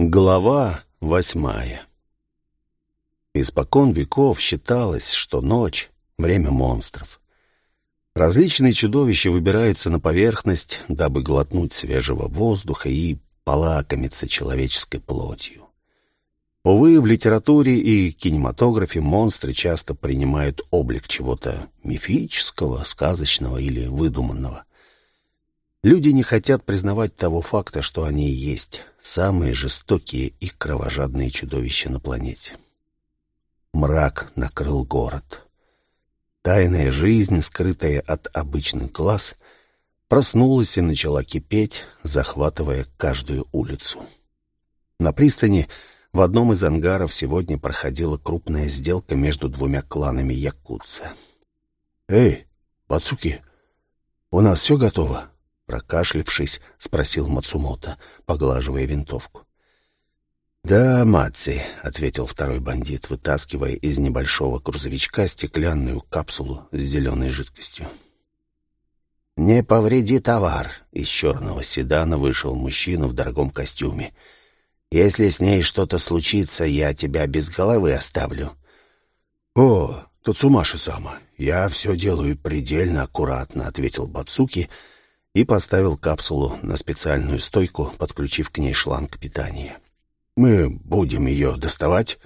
Глава восьмая Испокон веков считалось, что ночь — время монстров. Различные чудовища выбираются на поверхность, дабы глотнуть свежего воздуха и полакомиться человеческой плотью. Увы, в литературе и кинематографе монстры часто принимают облик чего-то мифического, сказочного или выдуманного. Люди не хотят признавать того факта, что они и есть самые жестокие и кровожадные чудовища на планете. Мрак накрыл город. Тайная жизнь, скрытая от обычных глаз, проснулась и начала кипеть, захватывая каждую улицу. На пристани в одном из ангаров сегодня проходила крупная сделка между двумя кланами якутца. «Эй, Пацуки, у нас все готово?» Прокашлившись, спросил Мацумото, поглаживая винтовку. «Да, Маци», — ответил второй бандит, вытаскивая из небольшого грузовичка стеклянную капсулу с зеленой жидкостью. «Не повреди товар!» — из черного седана вышел мужчина в дорогом костюме. «Если с ней что-то случится, я тебя без головы оставлю». «О, Тацумаши-сама, я все делаю предельно аккуратно», — ответил Бацуки, — и поставил капсулу на специальную стойку, подключив к ней шланг питания. «Мы будем ее доставать?»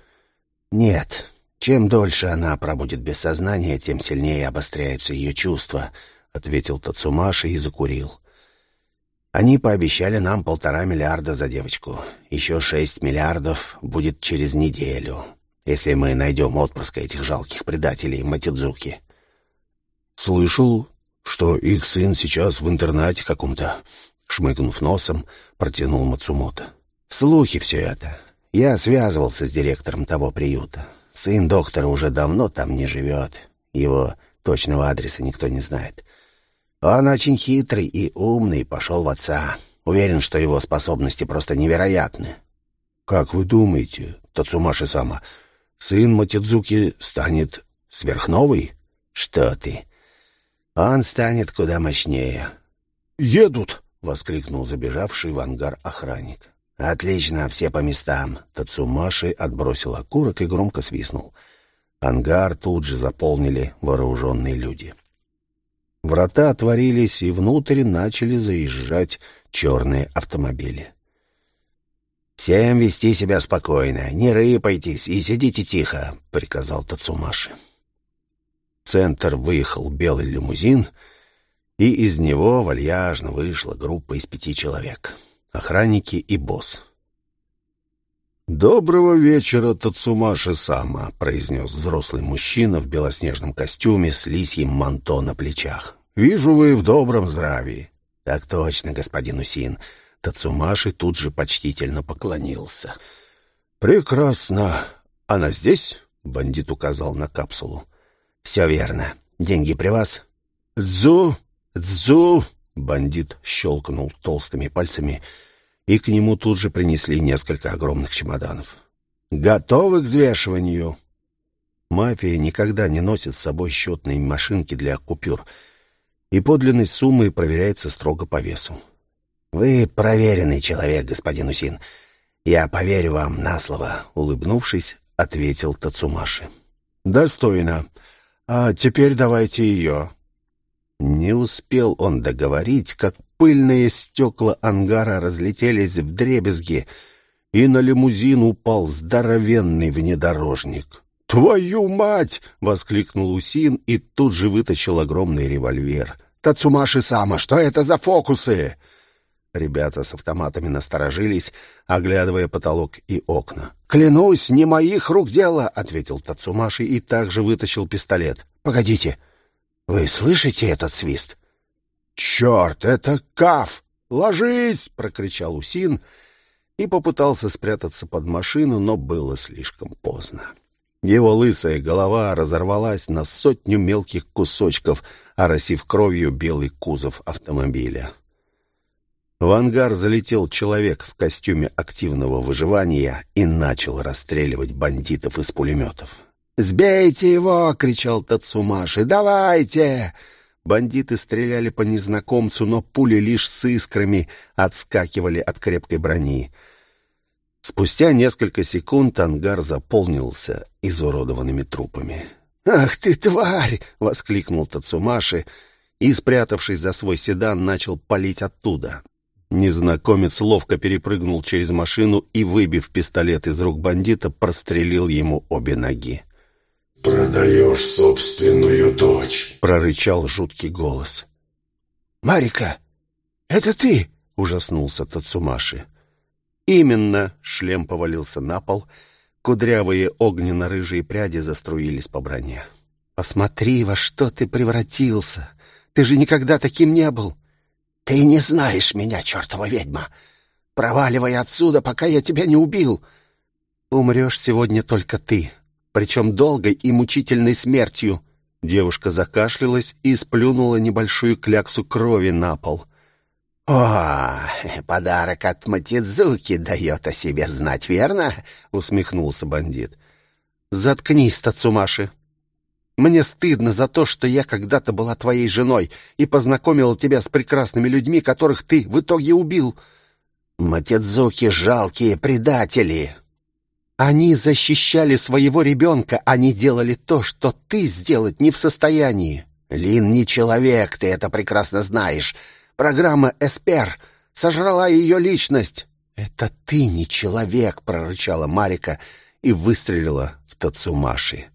«Нет. Чем дольше она пробудет без сознания, тем сильнее обостряются ее чувства», — ответил Тацумаши и закурил. «Они пообещали нам полтора миллиарда за девочку. Еще шесть миллиардов будет через неделю, если мы найдем отпрыска этих жалких предателей Матидзуки». «Слышал, что их сын сейчас в интернате каком-то, шмыгнув носом, протянул Мацумото. Слухи все это. Я связывался с директором того приюта. Сын доктора уже давно там не живет. Его точного адреса никто не знает. Он очень хитрый и умный, пошел в отца. Уверен, что его способности просто невероятны. «Как вы думаете, Тацумаши-сама, сын Матидзуки станет сверхновой?» «Что ты? Он станет куда мощнее. «Едут!» — воскликнул забежавший в ангар охранник. «Отлично, все по местам!» Тацумаши отбросил окурок и громко свистнул. Ангар тут же заполнили вооруженные люди. Врата отворились, и внутрь начали заезжать черные автомобили. «Всем вести себя спокойно, не рыпайтесь и сидите тихо», — приказал Тацумаши центр выехал белый лимузин, и из него вальяжно вышла группа из пяти человек. Охранники и босс. «Доброго вечера, Тацумаши-сама», — произнес взрослый мужчина в белоснежном костюме с лисьим манто на плечах. «Вижу, вы в добром здравии». «Так точно, господин Усин». Тацумаши тут же почтительно поклонился. «Прекрасно. Она здесь?» — бандит указал на капсулу. «Все верно. Деньги при вас?» «Дзу! Дзу!» Бандит щелкнул толстыми пальцами, и к нему тут же принесли несколько огромных чемоданов. «Готовы к взвешиванию?» Мафия никогда не носит с собой счетные машинки для купюр, и подлинность суммы проверяется строго по весу. «Вы проверенный человек, господин Усин. Я поверю вам на слово», — улыбнувшись, ответил Тацумаши. «Достойно. А теперь давайте ее». Не успел он договорить, как пыльные стекла ангара разлетелись в дребезги, и на лимузин упал здоровенный внедорожник. «Твою мать!» — воскликнул Усин и тут же вытащил огромный револьвер. «Тацумаши-сама, что это за фокусы?» Ребята с автоматами насторожились, оглядывая потолок и окна. «Клянусь, не моих рук дело!» — ответил Тацумаши и также вытащил пистолет. «Погодите, вы слышите этот свист?» «Черт, это Каф! Ложись!» — прокричал Усин и попытался спрятаться под машину, но было слишком поздно. Его лысая голова разорвалась на сотню мелких кусочков, оросив кровью белый кузов автомобиля. В ангар залетел человек в костюме активного выживания и начал расстреливать бандитов из пулеметов. «Сбейте его!» — кричал Тацумаши. «Давайте!» Бандиты стреляли по незнакомцу, но пули лишь с искрами отскакивали от крепкой брони. Спустя несколько секунд ангар заполнился изуродованными трупами. «Ах ты, тварь!» — воскликнул Тацумаши и, спрятавшись за свой седан, начал палить оттуда. Незнакомец ловко перепрыгнул через машину и, выбив пистолет из рук бандита, прострелил ему обе ноги. «Продаешь собственную дочь!» — прорычал жуткий голос. «Марика, это ты?» — ужаснулся Тацумаши. Именно шлем повалился на пол, кудрявые огненно-рыжие пряди заструились по броне. «Посмотри, во что ты превратился! Ты же никогда таким не был!» «Ты не знаешь меня, чертова ведьма! Проваливай отсюда, пока я тебя не убил!» «Умрешь сегодня только ты, причем долгой и мучительной смертью!» Девушка закашлялась и сплюнула небольшую кляксу крови на пол. «О, подарок от Матидзуки дает о себе знать, верно?» — усмехнулся бандит. «Заткнись, Тацумаши. Мне стыдно за то, что я когда-то была твоей женой и познакомила тебя с прекрасными людьми, которых ты в итоге убил». «Матидзуки — жалкие предатели!» «Они защищали своего ребенка, они делали то, что ты сделать не в состоянии». «Лин не человек, ты это прекрасно знаешь». Программа «Эспер» сожрала ее личность. «Это ты не человек!» — прорычала Марика и выстрелила в Тацумаши.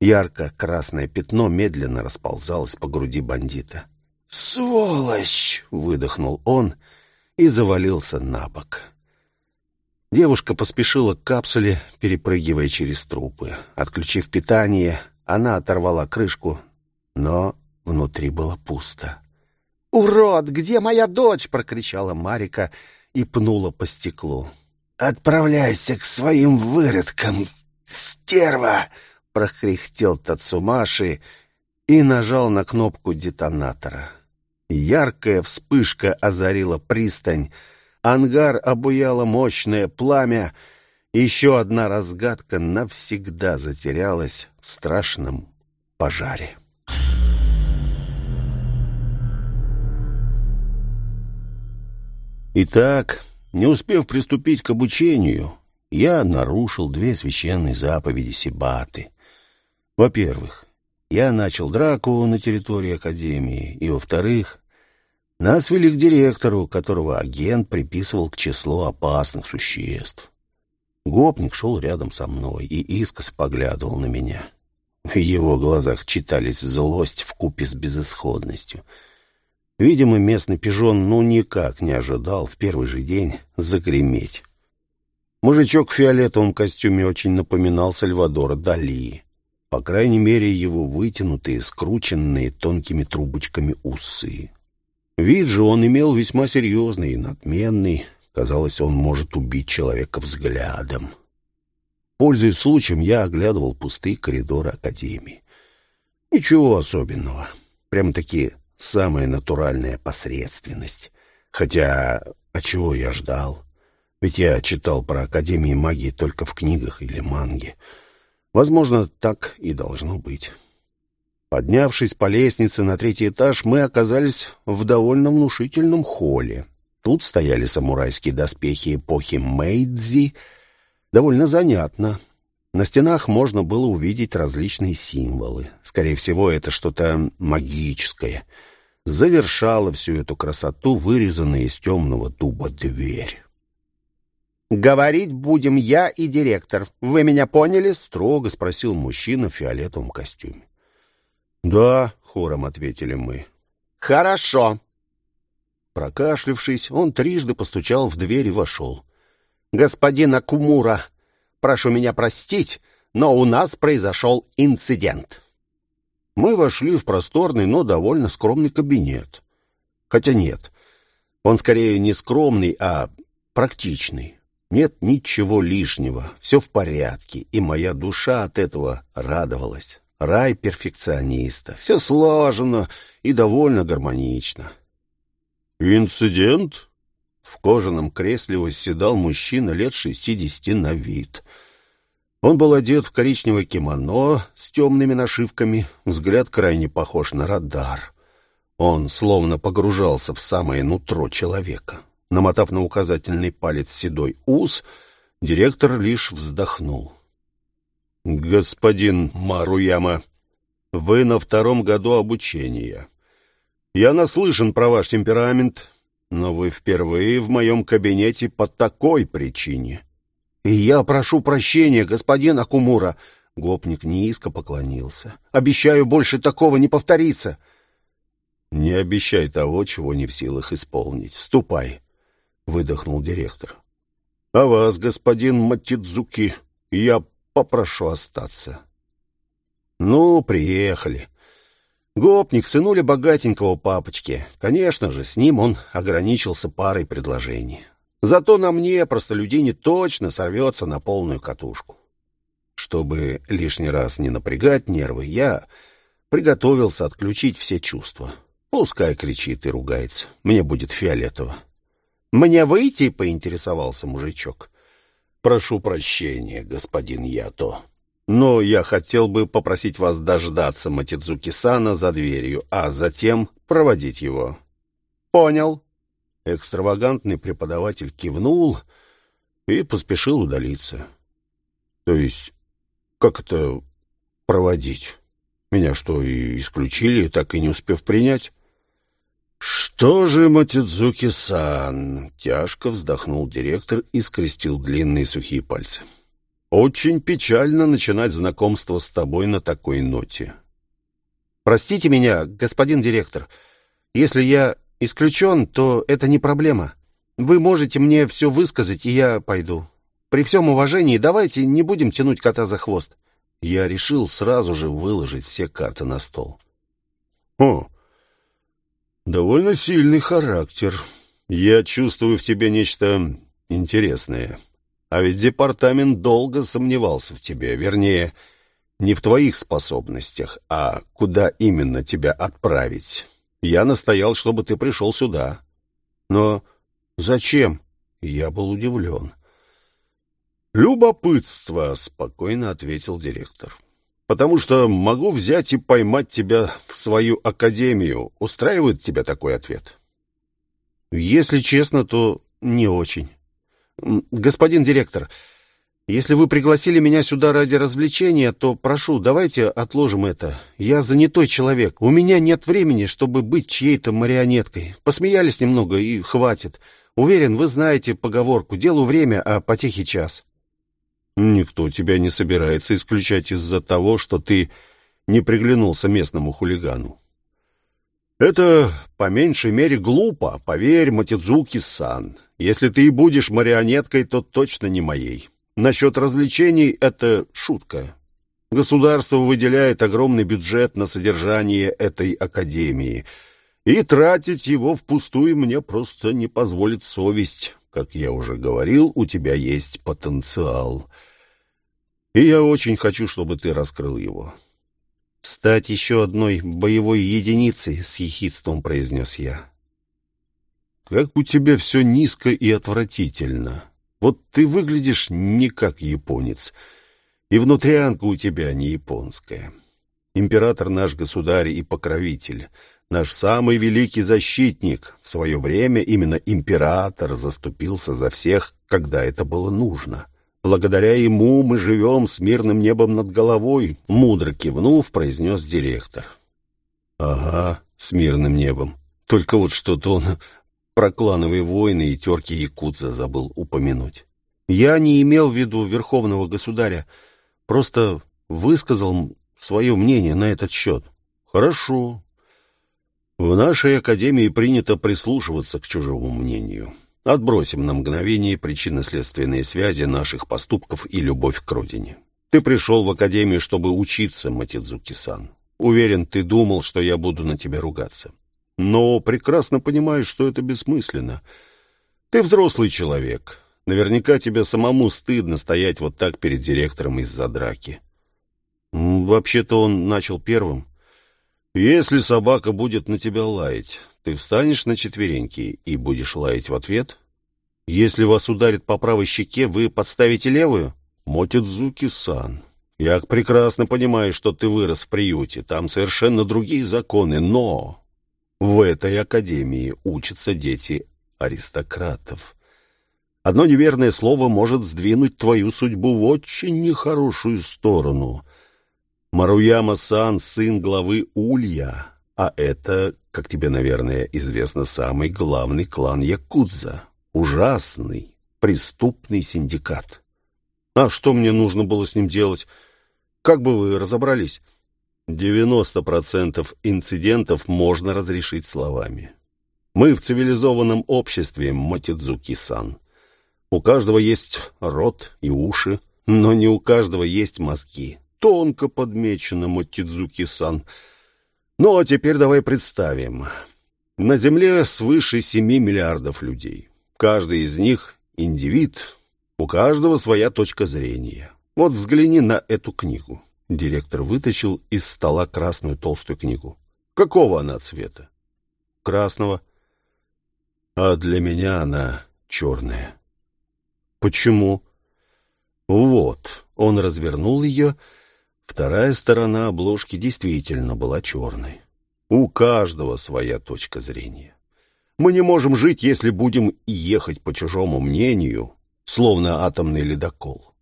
Ярко-красное пятно медленно расползалось по груди бандита. «Сволочь!» — выдохнул он и завалился на бок. Девушка поспешила к капсуле, перепрыгивая через трупы. Отключив питание, она оторвала крышку, но внутри было пусто. «Урод, где моя дочь?» — прокричала Марика и пнула по стеклу. «Отправляйся к своим выродкам, стерва!» — прохрихтел Тацумаши и нажал на кнопку детонатора. Яркая вспышка озарила пристань, ангар обуяло мощное пламя, еще одна разгадка навсегда затерялась в страшном пожаре. Итак, не успев приступить к обучению, я нарушил две священные заповеди Сибаты. Во-первых, я начал драку на территории Академии, и, во-вторых, нас вели к директору, которого агент приписывал к числу опасных существ. Гопник шел рядом со мной и искоса поглядывал на меня. В его глазах читались злость вкупе с безысходностью — Видимо, местный пижон ну никак не ожидал в первый же день загреметь. Мужичок в фиолетовом костюме очень напоминал Сальвадора Дали. По крайней мере, его вытянутые, скрученные тонкими трубочками усы. Вид же он имел весьма серьезный и надменный. Казалось, он может убить человека взглядом. Пользуясь случаем, я оглядывал пустые коридоры Академии. Ничего особенного. Прямо-таки самая натуральная посредственность. Хотя, а чего я ждал? Ведь я читал про Академии магии только в книгах или манге. Возможно, так и должно быть. Поднявшись по лестнице на третий этаж, мы оказались в довольно внушительном холле. Тут стояли самурайские доспехи эпохи Мэйдзи. Довольно занятно. На стенах можно было увидеть различные символы. Скорее всего, это что-то магическое — завершала всю эту красоту вырезанная из темного дуба дверь. «Говорить будем я и директор. Вы меня поняли?» — строго спросил мужчина в фиолетовом костюме. «Да», — хором ответили мы. «Хорошо». Прокашлившись, он трижды постучал в дверь и вошел. «Господин Акумура, прошу меня простить, но у нас произошел инцидент». Мы вошли в просторный, но довольно скромный кабинет. Хотя нет, он скорее не скромный, а практичный. Нет ничего лишнего, все в порядке, и моя душа от этого радовалась. Рай перфекциониста. Все сложено и довольно гармонично. «Инцидент?» В кожаном кресле восседал мужчина лет шестидесяти на вид — он был одет в коричневое кимоно с темными нашивками, взгляд крайне похож на радар. Он словно погружался в самое нутро человека. Намотав на указательный палец седой ус, Директор лишь вздохнул. «Господин Маруяма, вы на втором году обучения. Я наслышан про ваш темперамент, но вы впервые в моем кабинете по такой причине». «И я прошу прощения, господин Акумура», — гопник низко поклонился. «Обещаю, больше такого не повторится». «Не обещай того, чего не в силах исполнить. Ступай», — выдохнул директор. «А вас, господин Матидзуки, я попрошу остаться». «Ну, приехали». Гопник, сынуля богатенького папочки. Конечно же, с ним он ограничился парой предложений. Зато на мне, простолюдине, точно сорвется на полную катушку. Чтобы лишний раз не напрягать нервы, я приготовился отключить все чувства. Пускай кричит и ругается. Мне будет фиолетово. «Мне выйти?» — поинтересовался мужичок. «Прошу прощения, господин Ято. Но я хотел бы попросить вас дождаться Матидзуки-сана за дверью, а затем проводить его». «Понял». Экстравагантный преподаватель кивнул и поспешил удалиться. «То есть, как это проводить? Меня что, и исключили, так и не успев принять?» «Что же, Матидзуки-сан?» — тяжко вздохнул директор и скрестил длинные сухие пальцы. «Очень печально начинать знакомство с тобой на такой ноте». «Простите меня, господин директор. Если я исключен, то это не проблема. Вы можете мне все высказать, и я пойду. При всем уважении давайте не будем тянуть кота за хвост». Я решил сразу же выложить все карты на стол. «О!» Довольно сильный характер. Я чувствую в тебе нечто интересное. А ведь департамент долго сомневался в тебе, вернее, не в твоих способностях, а куда именно тебя отправить. Я настоял, чтобы ты пришел сюда. Но зачем? Я был удивлен. «Любопытство», — спокойно ответил директор потому что могу взять и поймать тебя в свою академию. Устраивает тебя такой ответ? Если честно, то не очень. Господин директор, если вы пригласили меня сюда ради развлечения, то прошу, давайте отложим это. Я занятой человек. У меня нет времени, чтобы быть чьей-то марионеткой. Посмеялись немного и хватит. Уверен, вы знаете поговорку «делу время, а потехи час». Никто тебя не собирается исключать из-за того, что ты не приглянулся местному хулигану. Это, по меньшей мере, глупо, поверь, Матидзуки-сан. Если ты и будешь марионеткой, то точно не моей. Насчет развлечений — это шутка. Государство выделяет огромный бюджет на содержание этой академии, и тратить его впустую мне просто не позволит совесть. Как я уже говорил, у тебя есть потенциал — и я очень хочу, чтобы ты раскрыл его. «Стать еще одной боевой единицей», — с ехидством произнес я. «Как у тебя все низко и отвратительно. Вот ты выглядишь не как японец, и внутрянка у тебя не японская. Император наш государь и покровитель, наш самый великий защитник. В свое время именно император заступился за всех, когда это было нужно». Благодаря ему мы живем с мирным небом над головой, мудро кивнув, произнес директор. Ага, с мирным небом. Только вот что-то он про клановые войны и терки якудза забыл упомянуть. Я не имел в виду верховного государя, просто высказал свое мнение на этот счет. Хорошо. В нашей академии принято прислушиваться к чужому мнению. Отбросим на мгновение причинно-следственные связи наших поступков и любовь к родине. Ты пришел в академию, чтобы учиться, Матидзуки-сан. Уверен, ты думал, что я буду на тебя ругаться. Но прекрасно понимаешь, что это бессмысленно. Ты взрослый человек. Наверняка тебе самому стыдно стоять вот так перед директором из-за драки. Вообще-то он начал первым. Если собака будет на тебя лаять, ты встанешь на четвереньки и будешь лаять в ответ? Если вас ударит по правой щеке, вы подставите левую? Мотидзуки-сан, я прекрасно понимаю, что ты вырос в приюте, там совершенно другие законы, но в этой академии учатся дети аристократов. Одно неверное слово может сдвинуть твою судьбу в очень нехорошую сторону. Маруяма-сан — сын главы Улья, а это, как тебе, наверное, известно, самый главный клан Якудза. Ужасный, преступный синдикат. А что мне нужно было с ним делать? Как бы вы разобрались? 90% инцидентов можно разрешить словами. Мы в цивилизованном обществе, Мотидзуки-сан. У каждого есть рот и уши, но не у каждого есть мозги. Тонко подмечено, Мотидзуки-сан. Ну, а теперь давай представим. На Земле свыше 7 миллиардов людей. Каждый из них — индивид, у каждого своя точка зрения. Вот взгляни на эту книгу. Директор вытащил из стола красную толстую книгу. Какого она цвета? Красного. А для меня она черная. Почему? Вот. Он развернул ее. Вторая сторона обложки действительно была черной. У каждого своя точка зрения. Мы не можем жить, если будем ехать по чужому мнению, словно атомный ледокол.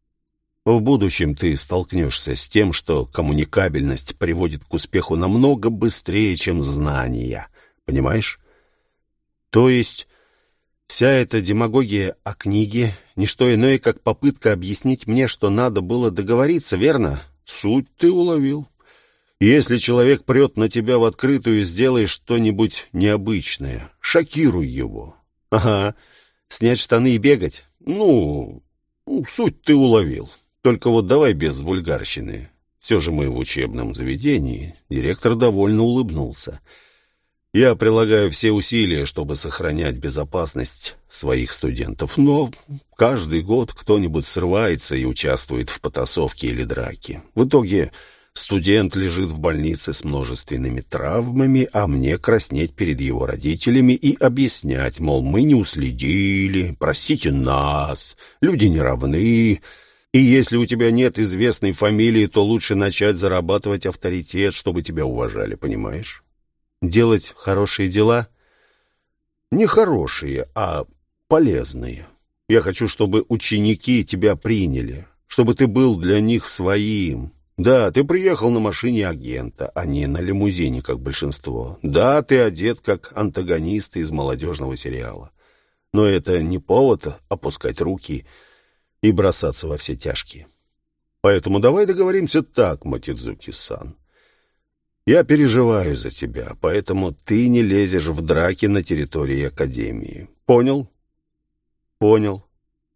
В будущем ты столкнешься с тем, что коммуникабельность приводит к успеху намного быстрее, чем знания. Понимаешь? То есть вся эта демагогия о книге — не что иное, как попытка объяснить мне, что надо было договориться, верно? Суть ты уловил. Если человек прет на тебя в открытую, сделай что-нибудь необычное. Шокируй его. Ага, снять штаны и бегать? Ну, ну суть ты уловил. Только вот давай без вульгарщины. Все же мы в учебном заведении. Директор довольно улыбнулся. Я прилагаю все усилия, чтобы сохранять безопасность своих студентов, но каждый год кто-нибудь срывается и участвует в потасовке или драке. В итоге студент лежит в больнице с множественными травмами, а мне краснеть перед его родителями и объяснять, мол, мы не уследили, простите нас, люди не равны, и если у тебя нет известной фамилии, то лучше начать зарабатывать авторитет, чтобы тебя уважали, понимаешь? Делать хорошие дела? Не хорошие, а полезные. Я хочу, чтобы ученики тебя приняли, чтобы ты был для них своим. Да, ты приехал на машине агента, а не на лимузине, как большинство. Да, ты одет как антагонист из молодежного сериала. Но это не повод опускать руки и бросаться во все тяжкие. Поэтому давай договоримся так, Матидзуки-сан. Я переживаю за тебя, поэтому ты не лезешь в драки на территории Академии. Понял? Понял.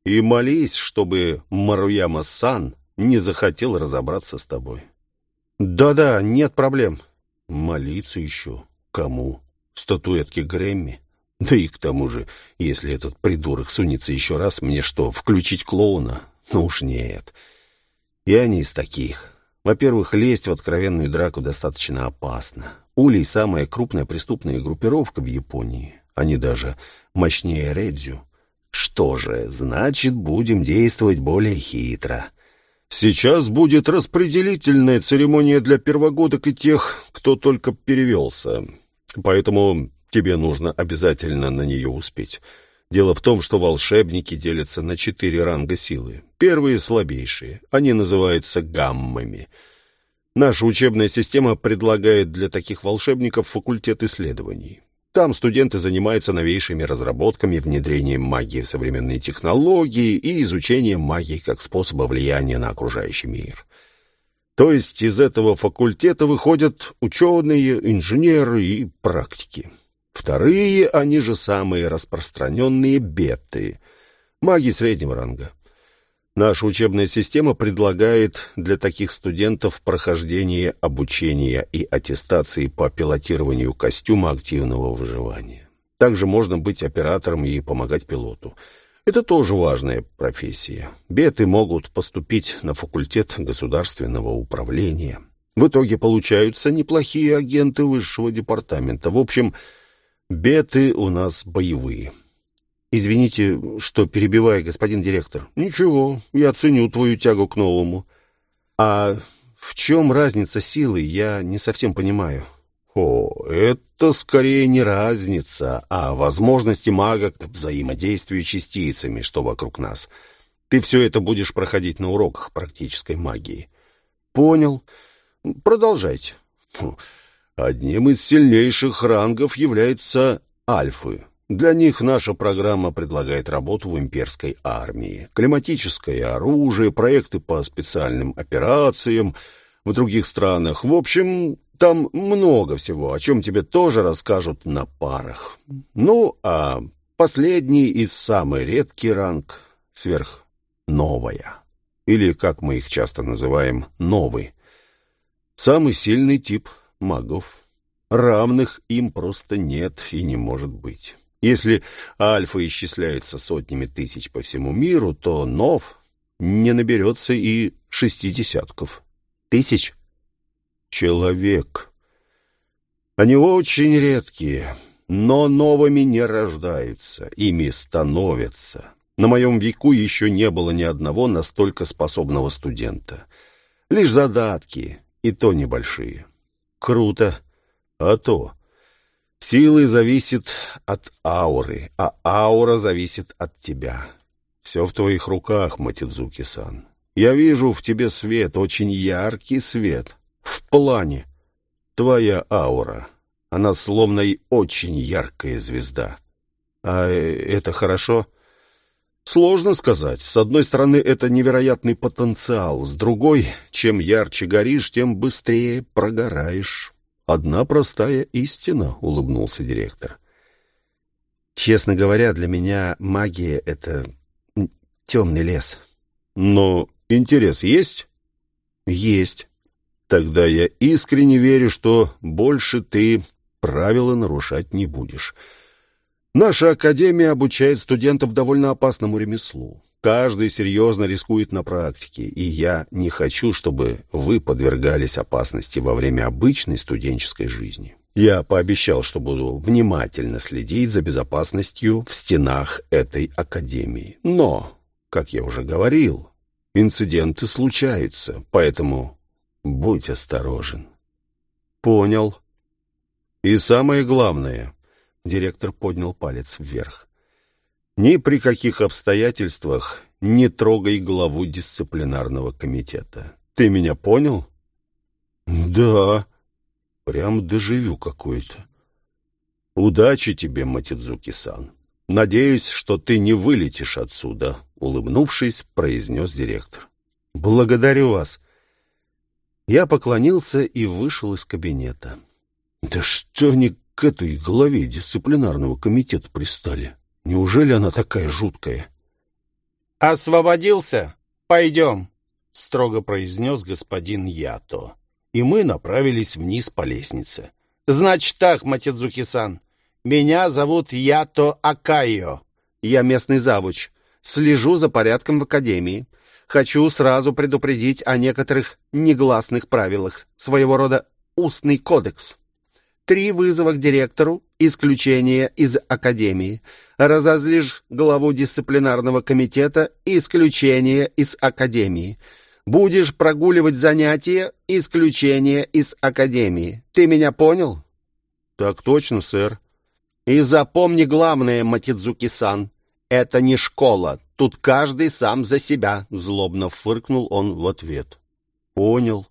И молись, чтобы Маруяма-сан не захотел разобраться с тобой. Да-да, нет проблем. Молиться еще? Кому? Статуэтке Грэмми? Да и к тому же, если этот придурок сунется еще раз, мне что, включить клоуна? Ну уж нет. Я не из таких. Во-первых, лезть в откровенную драку достаточно опасно. Улей — самая крупная преступная группировка в Японии. Они даже мощнее Редзю. Что же, значит, будем действовать более хитро. Сейчас будет распределительная церемония для первогодок и тех, кто только перевелся. Поэтому Тебе нужно обязательно на нее успеть. Дело в том, что волшебники делятся на четыре ранга силы. Первые слабейшие. Они называются гаммами. Наша учебная система предлагает для таких волшебников факультет исследований. Там студенты занимаются новейшими разработками, внедрением магии в современные технологии и изучением магии как способа влияния на окружающий мир. То есть из этого факультета выходят ученые, инженеры и практики. Вторые, они же самые распространенные беты, маги среднего ранга. Наша учебная система предлагает для таких студентов прохождение обучения и аттестации по пилотированию костюма активного выживания. Также можно быть оператором и помогать пилоту. Это тоже важная профессия. Беты могут поступить на факультет государственного управления. В итоге получаются неплохие агенты высшего департамента. В общем, Беты у нас боевые. Извините, что перебиваю, господин директор. Ничего, я ценю твою тягу к новому. А в чем разница силы, я не совсем понимаю. О, это скорее не разница, а возможности мага к взаимодействию частицами, что вокруг нас. Ты все это будешь проходить на уроках практической магии. Понял. Продолжайте. Одним из сильнейших рангов является альфы. Для них наша программа предлагает работу в имперской армии. Климатическое оружие, проекты по специальным операциям в других странах. В общем, там много всего, о чем тебе тоже расскажут на парах. Ну, а последний и самый редкий ранг — сверхновая. Или, как мы их часто называем, новый. Самый сильный тип магов. Равных им просто нет и не может быть. Если альфа исчисляется сотнями тысяч по всему миру, то нов не наберется и шести десятков. Тысяч? Человек. Они очень редкие, но новыми не рождаются, ими становятся. На моем веку еще не было ни одного настолько способного студента. Лишь задатки, и то небольшие. Круто. А то... Силы зависит от ауры, а аура зависит от тебя. Все в твоих руках, Матидзуки-сан. Я вижу в тебе свет, очень яркий свет. В плане. Твоя аура. Она словно и очень яркая звезда. А это хорошо? Сложно сказать. С одной стороны, это невероятный потенциал. С другой, чем ярче горишь, тем быстрее прогораешь. «Одна простая истина», — улыбнулся директор. «Честно говоря, для меня магия — это темный лес». «Но интерес есть?» «Есть». «Тогда я искренне верю, что больше ты правила нарушать не будешь. Наша академия обучает студентов довольно опасному ремеслу. Каждый серьезно рискует на практике, и я не хочу, чтобы вы подвергались опасности во время обычной студенческой жизни. Я пообещал, что буду внимательно следить за безопасностью в стенах этой академии. Но, как я уже говорил, инциденты случаются, поэтому будь осторожен. Понял. И самое главное, директор поднял палец вверх. Ни при каких обстоятельствах не трогай главу дисциплинарного комитета. Ты меня понял? Да. Прям доживю какой-то. Удачи тебе, Матидзуки-сан. Надеюсь, что ты не вылетишь отсюда, улыбнувшись, произнес директор. Благодарю вас. Я поклонился и вышел из кабинета. Да что они к этой главе дисциплинарного комитета пристали? Неужели она такая жуткая? «Освободился? Пойдем», — строго произнес господин Ято. И мы направились вниз по лестнице. «Значит так, Матидзуки-сан, меня зовут Ято Акайо. Я местный завуч. Слежу за порядком в академии. Хочу сразу предупредить о некоторых негласных правилах, своего рода устный кодекс. Три вызова к директору, исключение из академии. Разозлишь главу дисциплинарного комитета, исключение из академии. Будешь прогуливать занятия, исключение из академии. Ты меня понял? Так точно, сэр. И запомни главное, Матидзуки-сан. Это не школа. Тут каждый сам за себя, злобно фыркнул он в ответ. Понял.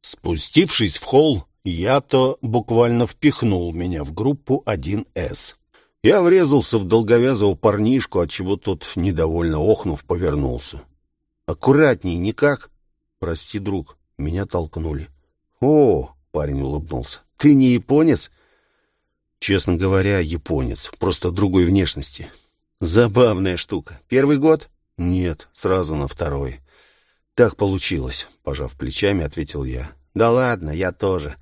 Спустившись в холл, я-то буквально впихнул меня в группу 1С. Я врезался в долговязого парнишку, отчего тот, недовольно охнув, повернулся. «Аккуратней, никак?» «Прости, друг, меня толкнули». «О!» — парень улыбнулся. «Ты не японец?» «Честно говоря, японец, просто другой внешности». «Забавная штука. Первый год?» «Нет, сразу на второй». «Так получилось», — пожав плечами, ответил я. Да ладно, я тоже.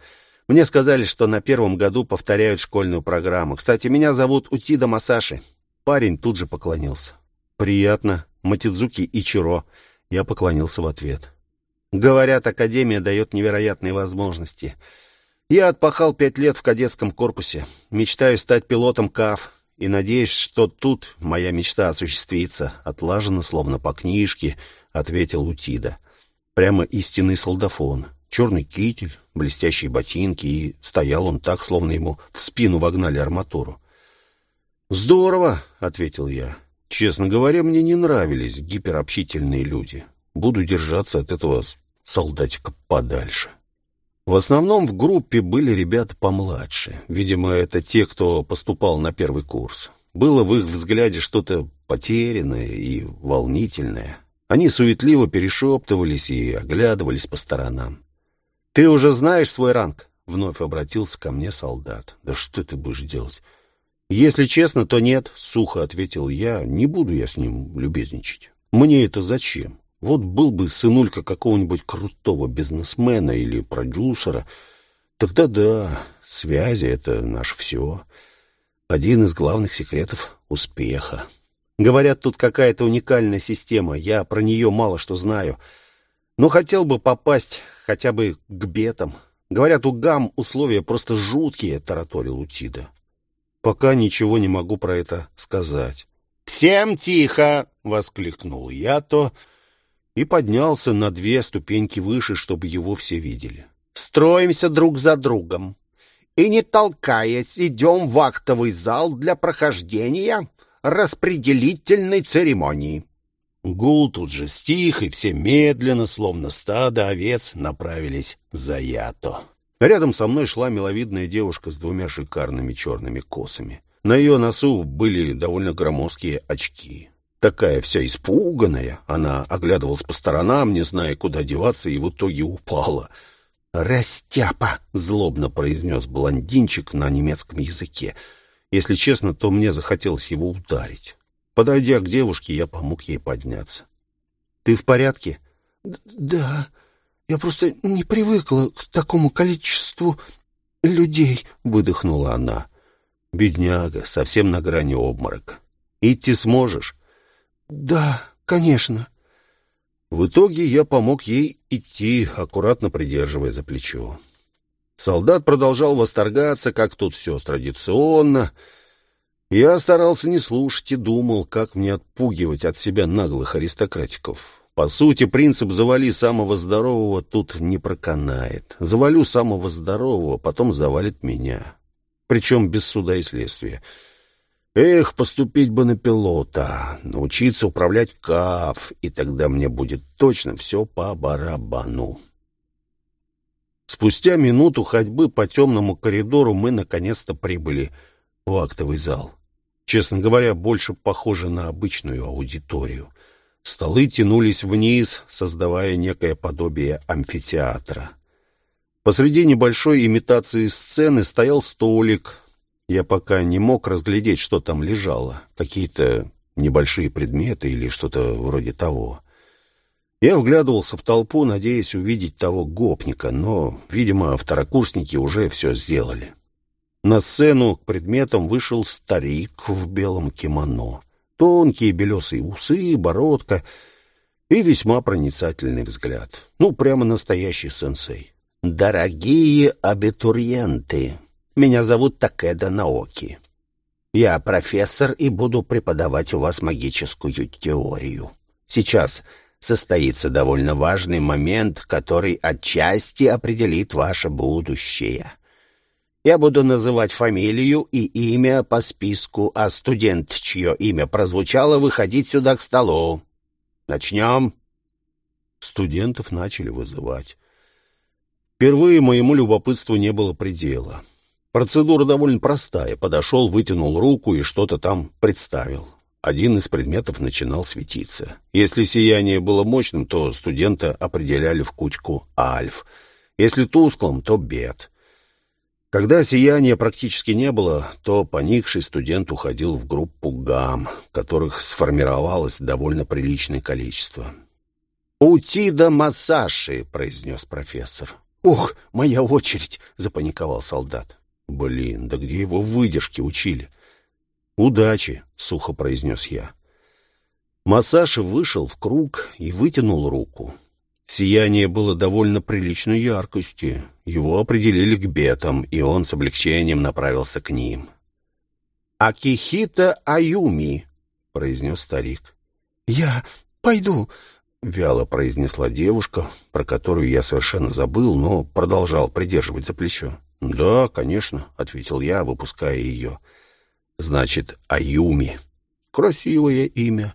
Мне сказали, что на первом году повторяют школьную программу. Кстати, меня зовут Утида Масаши. Парень тут же поклонился. Приятно. Матидзуки Ичиро. Я поклонился в ответ. Говорят, Академия дает невероятные возможности. Я отпахал пять лет в кадетском корпусе. Мечтаю стать пилотом КАФ. И надеюсь, что тут моя мечта осуществится. Отлаженно, словно по книжке, ответил Утида. Прямо истинный солдафон. Черный китель, блестящие ботинки, и стоял он так, словно ему в спину вогнали арматуру. «Здорово», — ответил я. «Честно говоря, мне не нравились гиперобщительные люди. Буду держаться от этого солдатика подальше». В основном в группе были ребята помладше. Видимо, это те, кто поступал на первый курс. Было в их взгляде что-то потерянное и волнительное. Они суетливо перешептывались и оглядывались по сторонам. «Ты уже знаешь свой ранг?» — вновь обратился ко мне солдат. «Да что ты будешь делать?» «Если честно, то нет», — сухо ответил я. «Не буду я с ним любезничать. Мне это зачем? Вот был бы сынулька какого-нибудь крутого бизнесмена или продюсера, тогда да, связи — это наше все. Один из главных секретов успеха. Говорят, тут какая-то уникальная система, я про нее мало что знаю. Но хотел бы попасть хотя бы к бетам. Говорят, у ГАМ условия просто жуткие, тараторил Утида. Пока ничего не могу про это сказать. «Всем тихо!» — воскликнул я то и поднялся на две ступеньки выше, чтобы его все видели. «Строимся друг за другом и, не толкаясь, идем в актовый зал для прохождения распределительной церемонии». Гул тут же стих, и все медленно, словно стадо овец, направились за Ято. Рядом со мной шла миловидная девушка с двумя шикарными черными косами. На ее носу были довольно громоздкие очки. Такая вся испуганная, она оглядывалась по сторонам, не зная, куда деваться, и в итоге упала. «Растяпа!» — злобно произнес блондинчик на немецком языке. Если честно, то мне захотелось его ударить. Подойдя к девушке, я помог ей подняться. «Ты в порядке?» «Да, я просто не привыкла к такому количеству людей», — выдохнула она. «Бедняга, совсем на грани обморока. Идти сможешь?» «Да, конечно». В итоге я помог ей идти, аккуратно придерживая за плечо. Солдат продолжал восторгаться, как тут все традиционно. Я старался не слушать и думал, как мне отпугивать от себя наглых аристократиков. По сути, принцип «завали самого здорового» тут не проканает. Завалю самого здорового, потом завалит меня. Причем без суда и следствия. Эх, поступить бы на пилота, научиться управлять КАФ, и тогда мне будет точно все по барабану. Спустя минуту ходьбы по темному коридору мы наконец-то прибыли в актовый зал. Честно говоря, больше похоже на обычную аудиторию. Столы тянулись вниз, создавая некое подобие амфитеатра. Посреди небольшой имитации сцены стоял столик, я пока не мог разглядеть, что там лежало. Какие-то небольшие предметы или что-то вроде того. Я вглядывался в толпу, надеясь увидеть того гопника, но, видимо, второкурсники уже все сделали. На сцену к предметам вышел старик в белом кимоно. Тонкие белесые усы, бородка и весьма проницательный взгляд. Ну, прямо настоящий сенсей. «Дорогие абитуриенты!» Меня зовут Такеда Наоки. Я профессор и буду преподавать у вас магическую теорию. Сейчас состоится довольно важный момент, который отчасти определит ваше будущее. Я буду называть фамилию и имя по списку, а студент, чье имя прозвучало, выходить сюда к столу. Начнем. Студентов начали вызывать. Впервые моему любопытству не было предела. Процедура довольно простая. Подошел, вытянул руку и что-то там представил. Один из предметов начинал светиться. Если сияние было мощным, то студента определяли в кучку альф. Если тусклым, то бет. Когда сияния практически не было, то поникший студент уходил в группу гам, которых сформировалось довольно приличное количество. «Утида Масаши», — произнес профессор. «Ох, моя очередь!» — запаниковал солдат. Блин, да где его выдержки учили? Удачи, сухо произнес я. Масаши вышел в круг и вытянул руку. Сияние было довольно приличной яркости. Его определили к бетам, и он с облегчением направился к ним. «Акихита Аюми», — произнес старик. «Я пойду. — вяло произнесла девушка, про которую я совершенно забыл, но продолжал придерживать за плечо. «Да, конечно», — ответил я, выпуская ее. «Значит, Аюми. Красивое имя.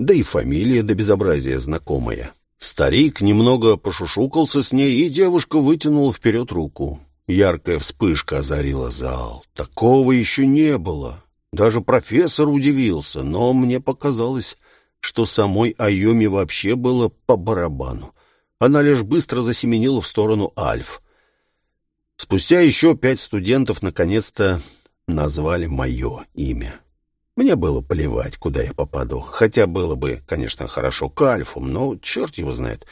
Да и фамилия до безобразия знакомая». Старик немного пошушукался с ней, и девушка вытянула вперед руку. Яркая вспышка озарила зал. Такого еще не было. Даже профессор удивился, но мне показалось, что самой Айоми вообще было по барабану. Она лишь быстро засеменила в сторону Альф. Спустя еще пять студентов наконец-то назвали мое имя. Мне было плевать, куда я попаду. Хотя было бы, конечно, хорошо к Альфам, но черт его знает.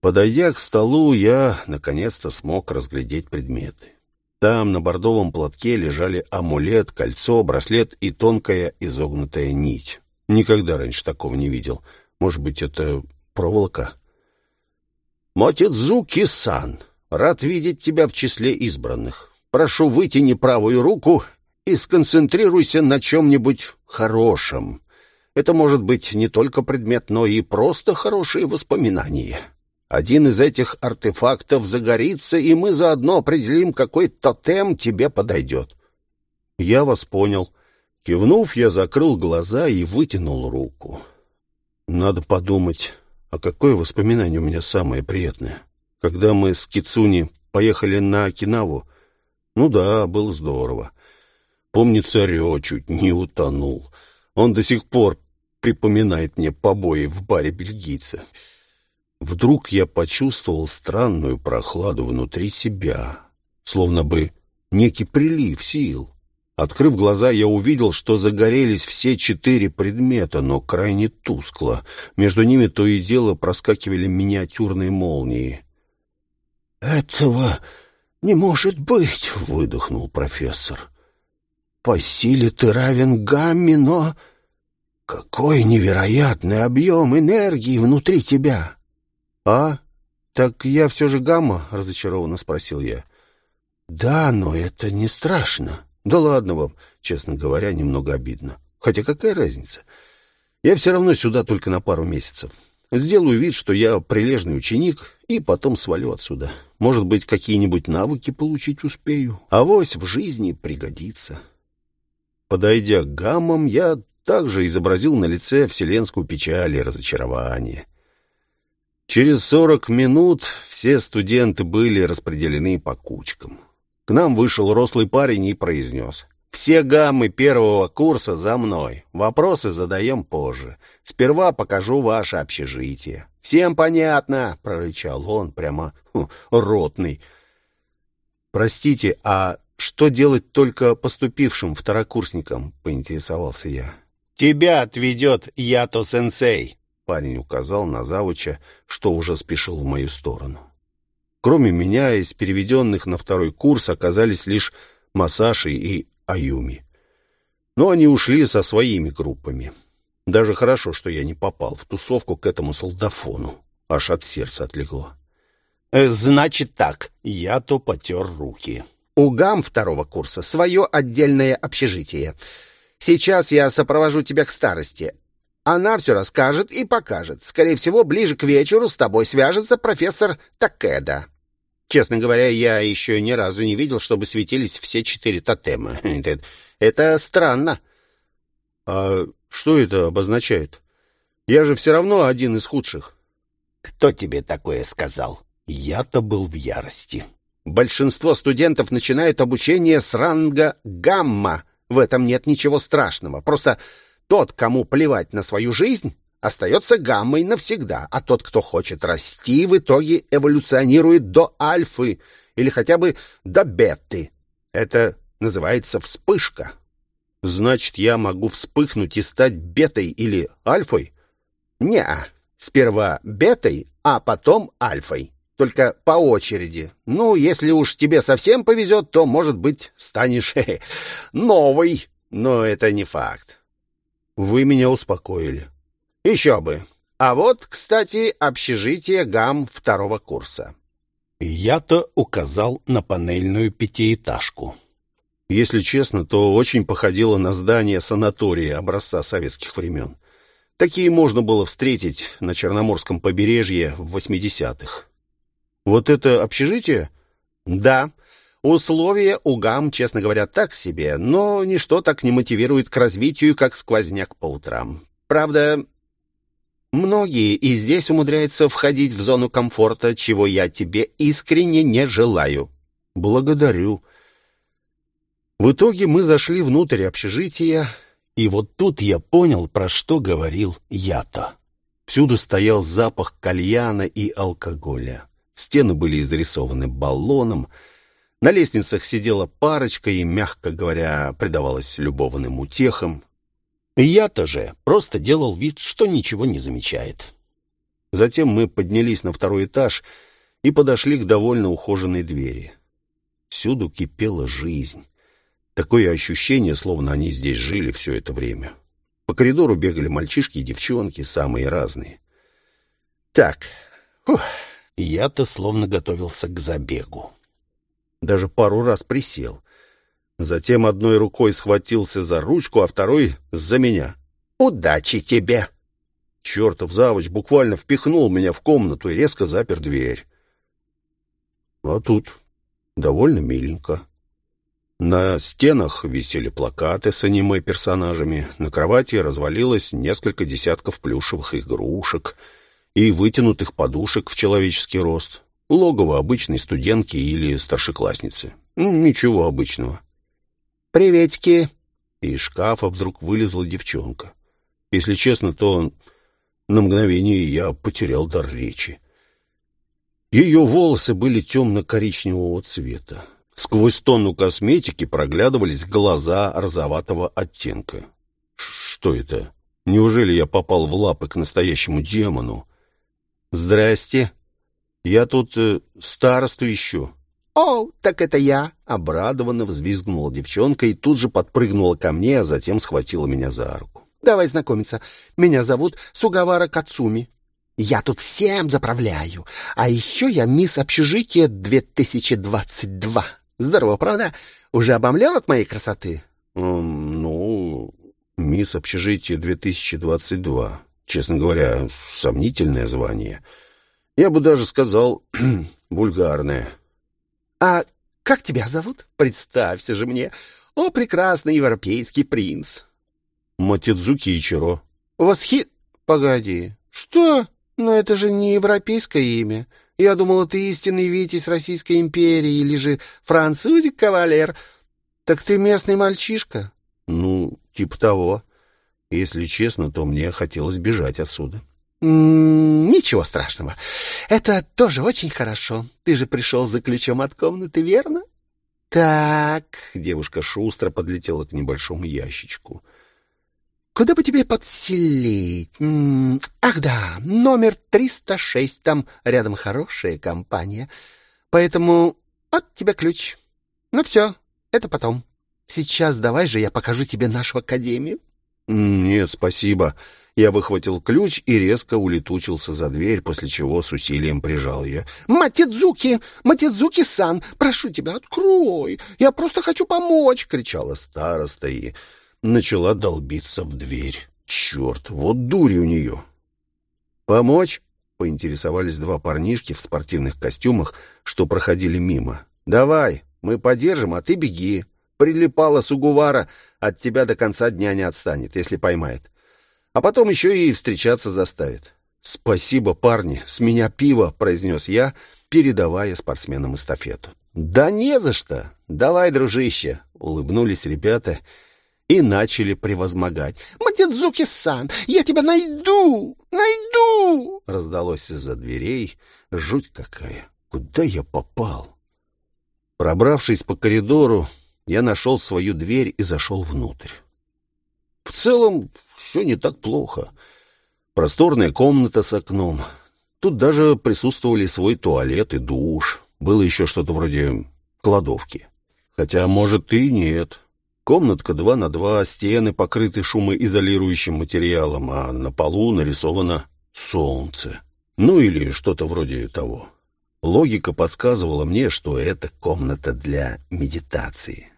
Подойдя к столу, я наконец-то смог разглядеть предметы. Там на бордовом платке лежали амулет, кольцо, браслет и тонкая изогнутая нить. Никогда раньше такого не видел. Может быть, это проволока? «Мотидзуки-сан, рад видеть тебя в числе избранных. Прошу, вытяни правую руку и сконцентрируйся на чем-нибудь хорошем. Это может быть не только предмет, но и просто хорошие воспоминания. Один из этих артефактов загорится, и мы заодно определим, какой тотем тебе подойдет». «Я вас понял». Кивнув, я закрыл глаза и вытянул руку. Надо подумать, а какое воспоминание у меня самое приятное. Когда мы с Кицуни поехали на Окинаву, ну да, было здорово. Помнится, Рё чуть не утонул. Он до сих пор припоминает мне побои в баре бельгийца. Вдруг я почувствовал странную прохладу внутри себя, словно бы некий прилив сил. Открыв глаза, я увидел, что загорелись все четыре предмета, но крайне тускло. Между ними то и дело проскакивали миниатюрные молнии. «Этого не может быть!» — выдохнул профессор. «По силе ты равен гамме, но какой невероятный объем энергии внутри тебя!» «А? Так я все же гамма?» — разочарованно спросил я. «Да, но это не страшно». Да ладно вам, честно говоря, немного обидно. Хотя какая разница? Я все равно сюда только на пару месяцев. Сделаю вид, что я прилежный ученик, и потом свалю отсюда. Может быть, какие-нибудь навыки получить успею. А вось в жизни пригодится. Подойдя к гаммам, я также изобразил на лице вселенскую печаль и разочарование. Через сорок минут все студенты были распределены по кучкам. К нам вышел рослый парень и произнес. «Все гаммы первого курса за мной. Вопросы задаем позже. Сперва покажу ваше общежитие». «Всем понятно», — прорычал он, прямо ху, ротный. «Простите, а что делать только поступившим второкурсникам?» — поинтересовался я. «Тебя отведет Ято-сенсей», — парень указал на завуча, что уже спешил в мою сторону. Кроме меня, из переведенных на второй курс оказались лишь Масаши и Аюми. Но они ушли со своими группами. Даже хорошо, что я не попал в тусовку к этому солдафону. Аж от сердца отлегло. Э, «Значит так, я то потер руки. У ГАМ второго курса свое отдельное общежитие. Сейчас я сопровожу тебя к старости. Она все расскажет и покажет. Скорее всего, ближе к вечеру с тобой свяжется профессор Такеда. Честно говоря, я еще ни разу не видел, чтобы светились все четыре тотема. Это, это странно. А что это обозначает? Я же все равно один из худших. Кто тебе такое сказал? Я-то был в ярости. Большинство студентов начинают обучение с ранга гамма. В этом нет ничего страшного. Просто тот, кому плевать на свою жизнь, остается гаммой навсегда, а тот, кто хочет расти, в итоге эволюционирует до альфы или хотя бы до беты. Это называется вспышка. Значит, я могу вспыхнуть и стать бетой или альфой? Не, сперва бетой, а потом альфой. Только по очереди. Ну, если уж тебе совсем повезет, то, может быть, станешь новой. Но это не факт. Вы меня успокоили. Еще бы. А вот, кстати, общежитие ГАМ второго курса. Я-то указал на панельную пятиэтажку. Если честно, то очень походило на здание санатория образца советских времен. Такие можно было встретить на Черноморском побережье в 80-х. Вот это общежитие? Да. Условия у ГАМ, честно говоря, так себе, но ничто так не мотивирует к развитию, как сквозняк по утрам. Правда, многие и здесь умудряются входить в зону комфорта, чего я тебе искренне не желаю. Благодарю. В итоге мы зашли внутрь общежития, и вот тут я понял, про что говорил я-то. Всюду стоял запах кальяна и алкоголя. Стены были изрисованы баллоном. На лестницах сидела парочка и, мягко говоря, предавалась любовным утехам. Я-то же просто делал вид, что ничего не замечает. Затем мы поднялись на второй этаж и подошли к довольно ухоженной двери. Всюду кипела жизнь. Такое ощущение, словно они здесь жили все это время. По коридору бегали мальчишки и девчонки, самые разные. Так, я-то словно готовился к забегу. Даже пару раз присел. Затем одной рукой схватился за ручку, а второй — за меня. «Удачи тебе!» Чертов завуч буквально впихнул меня в комнату и резко запер дверь. А тут довольно миленько. На стенах висели плакаты с аниме-персонажами, на кровати развалилось несколько десятков плюшевых игрушек и вытянутых подушек в человеческий рост. Логово обычной студентки или старшеклассницы. Ничего обычного. «Приветики!» Из шкафа вдруг вылезла девчонка. Если честно, то на мгновение я потерял дар речи. Ее волосы были темно-коричневого цвета. Сквозь тонну косметики проглядывались глаза розоватого оттенка. Что это? Неужели я попал в лапы к настоящему демону? Здрасте. Я тут э, старосту ищу. «О, так это я!» — обрадованно взвизгнула девчонка и тут же подпрыгнула ко мне, а затем схватила меня за руку. «Давай знакомиться. Меня зовут Сугавара Кацуми. Я тут всем заправляю. А еще я мисс общежития 2022. Здорово, правда? Уже обомлел от моей красоты? Ну, мисс общежитие 2022. Честно говоря, сомнительное звание. Я бы даже сказал, вульгарное. А как тебя зовут? Представься же мне. О, прекрасный европейский принц. Матидзуки Ичиро. Восхи... Погоди. Что? Но это же не европейское имя. Я думала, ты истинный витязь Российской империи или же французик-кавалер. Так ты местный мальчишка? Ну, типа того. Если честно, то мне хотелось бежать отсюда. «Ничего страшного. Это тоже очень хорошо. Ты же пришел за ключом от комнаты, верно?» «Так...» — девушка шустро подлетела к небольшому ящичку. Куда бы тебе подселить? Ах да, номер 306, там рядом хорошая компания. Поэтому от тебя ключ. Ну все, это потом. Сейчас давай же я покажу тебе нашу академию. Нет, спасибо. Я выхватил ключ и резко улетучился за дверь, после чего с усилием прижал ее. «Матидзуки! Матидзуки-сан! Прошу тебя, открой! Я просто хочу помочь!» — кричала староста и начала долбиться в дверь. Черт, вот дурь у нее. «Помочь?» — поинтересовались два парнишки в спортивных костюмах, что проходили мимо. «Давай, мы подержим, а ты беги. Прилипала Сугувара, от тебя до конца дня не отстанет, если поймает. А потом еще и встречаться заставит». «Спасибо, парни, с меня пиво», — произнес я, передавая спортсменам эстафету. «Да не за что! Давай, дружище!» — улыбнулись ребята — и начали превозмогать. «Матидзуки-сан, я тебя найду! Найду!» Раздалось из-за дверей. Жуть какая! Куда я попал? Пробравшись по коридору, я нашел свою дверь и зашел внутрь. В целом, все не так плохо. Просторная комната с окном. Тут даже присутствовали свой туалет и душ. Было еще что-то вроде кладовки. Хотя, может, и нет. Комнатка два на два, стены покрыты шумоизолирующим материалом, а на полу нарисовано солнце. Ну или что-то вроде того. Логика подсказывала мне, что это комната для медитации.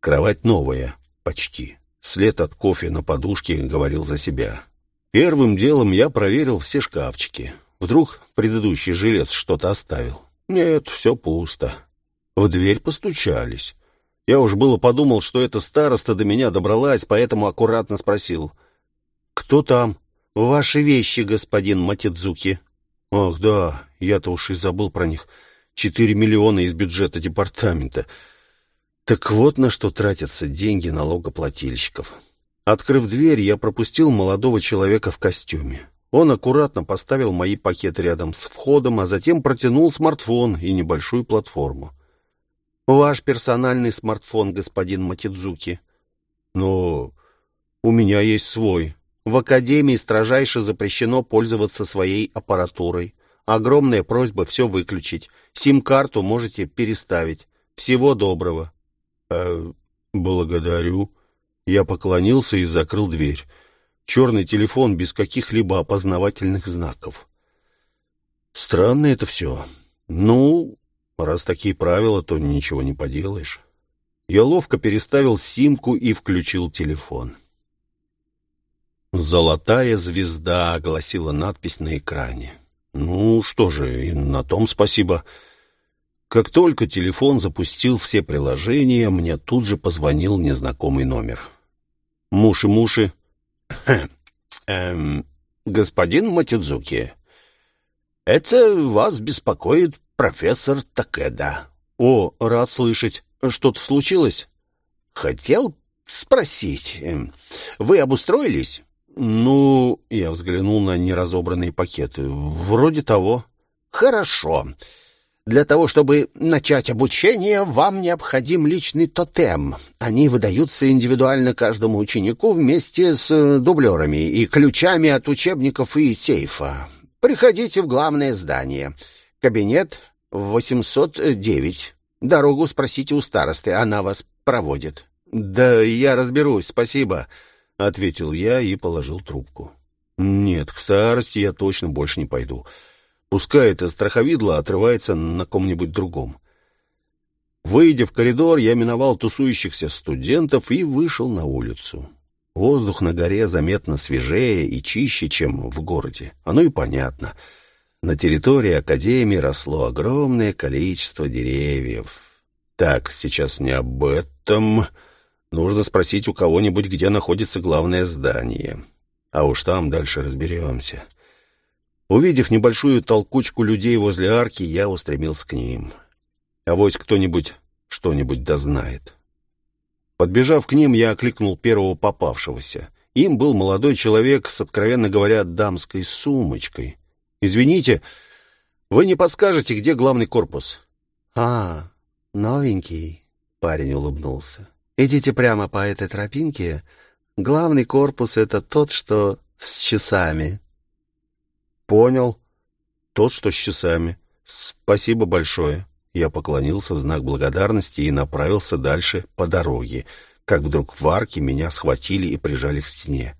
Кровать новая, почти. След от кофе на подушке говорил за себя. Первым делом я проверил все шкафчики. Вдруг предыдущий жилец что-то оставил. Нет, все пусто. В дверь постучались. Я уж было подумал, что эта староста до меня добралась, поэтому аккуратно спросил. «Кто там?» «Ваши вещи, господин Матидзуки». «Ах, да, я-то уж и забыл про них. Четыре миллиона из бюджета департамента. Так вот на что тратятся деньги налогоплательщиков». Открыв дверь, я пропустил молодого человека в костюме. Он аккуратно поставил мои пакеты рядом с входом, а затем протянул смартфон и небольшую платформу. «Ваш персональный смартфон, господин Матидзуки». «Но у меня есть свой». «В академии строжайше запрещено пользоваться своей аппаратурой. Огромная просьба все выключить. Сим-карту можете переставить. Всего доброго». «Э, «Благодарю». Я поклонился и закрыл дверь. Черный телефон без каких-либо опознавательных знаков. Странно это все. Ну, раз такие правила, то ничего не поделаешь. Я ловко переставил симку и включил телефон. «Золотая звезда», — огласила надпись на экране. «Ну что же, и на том спасибо». Как только телефон запустил все приложения, мне тут же позвонил незнакомый номер. «Муши-муши, Эм, господин Матидзуки, это вас беспокоит профессор Такеда. О, рад слышать. Что-то случилось? Хотел спросить. Эм, вы обустроились? Ну, я взглянул на неразобранные пакеты. Вроде того. Хорошо. Хорошо. Для того, чтобы начать обучение, вам необходим личный тотем. Они выдаются индивидуально каждому ученику вместе с э, дублерами и ключами от учебников и сейфа. Приходите в главное здание. Кабинет 809. Дорогу спросите у старосты, она вас проводит. «Да я разберусь, спасибо», — ответил я и положил трубку. «Нет, к старости я точно больше не пойду». Пускай это страховидло отрывается на ком-нибудь другом. Выйдя в коридор, я миновал тусующихся студентов и вышел на улицу. Воздух на горе заметно свежее и чище, чем в городе. Оно и понятно. На территории Академии росло огромное количество деревьев. Так, сейчас не об этом. Нужно спросить у кого-нибудь, где находится главное здание. А уж там дальше разберемся. — Увидев небольшую толкучку людей возле арки, я устремился к ним. А вось кто-нибудь что-нибудь дознает. Подбежав к ним, я окликнул первого попавшегося. Им был молодой человек с, откровенно говоря, дамской сумочкой. «Извините, вы не подскажете, где главный корпус?» «А, новенький», — парень улыбнулся. «Идите прямо по этой тропинке. Главный корпус — это тот, что с часами». «Понял. Тот, что с часами. Спасибо большое». Я поклонился в знак благодарности и направился дальше по дороге, как вдруг в арке меня схватили и прижали к стене.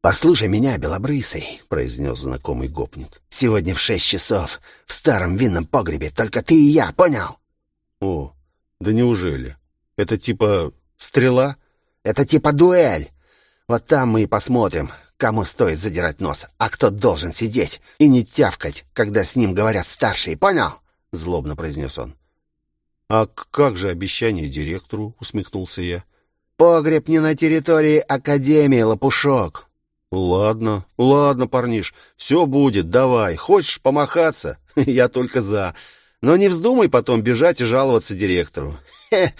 «Послушай меня, белобрысый», — произнес знакомый гопник. «Сегодня в шесть часов в старом винном погребе только ты и я, понял?» «О, да неужели? Это типа стрела?» «Это типа дуэль. Вот там мы и посмотрим, Кому стоит задирать нос, а кто должен сидеть и не тявкать, когда с ним говорят старшие, понял?» — злобно произнес он. «А как же обещание директору?» — усмехнулся я. «Погреб не на территории Академии, лопушок». «Ладно, ладно, парниш, все будет, давай. Хочешь помахаться? Я только за. Но не вздумай потом бежать и жаловаться директору». «Хе,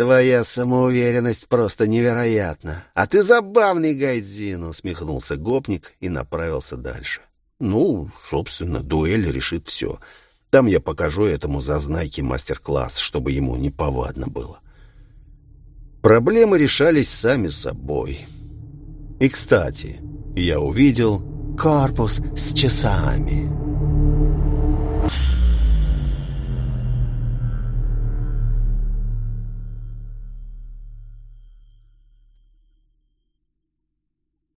«Твоя самоуверенность просто невероятна. А ты забавный, Гайдзин!» — усмехнулся гопник и направился дальше. «Ну, собственно, дуэль решит все. Там я покажу этому зазнайке мастер-класс, чтобы ему неповадно было». Проблемы решались сами собой. И, кстати, я увидел корпус с часами.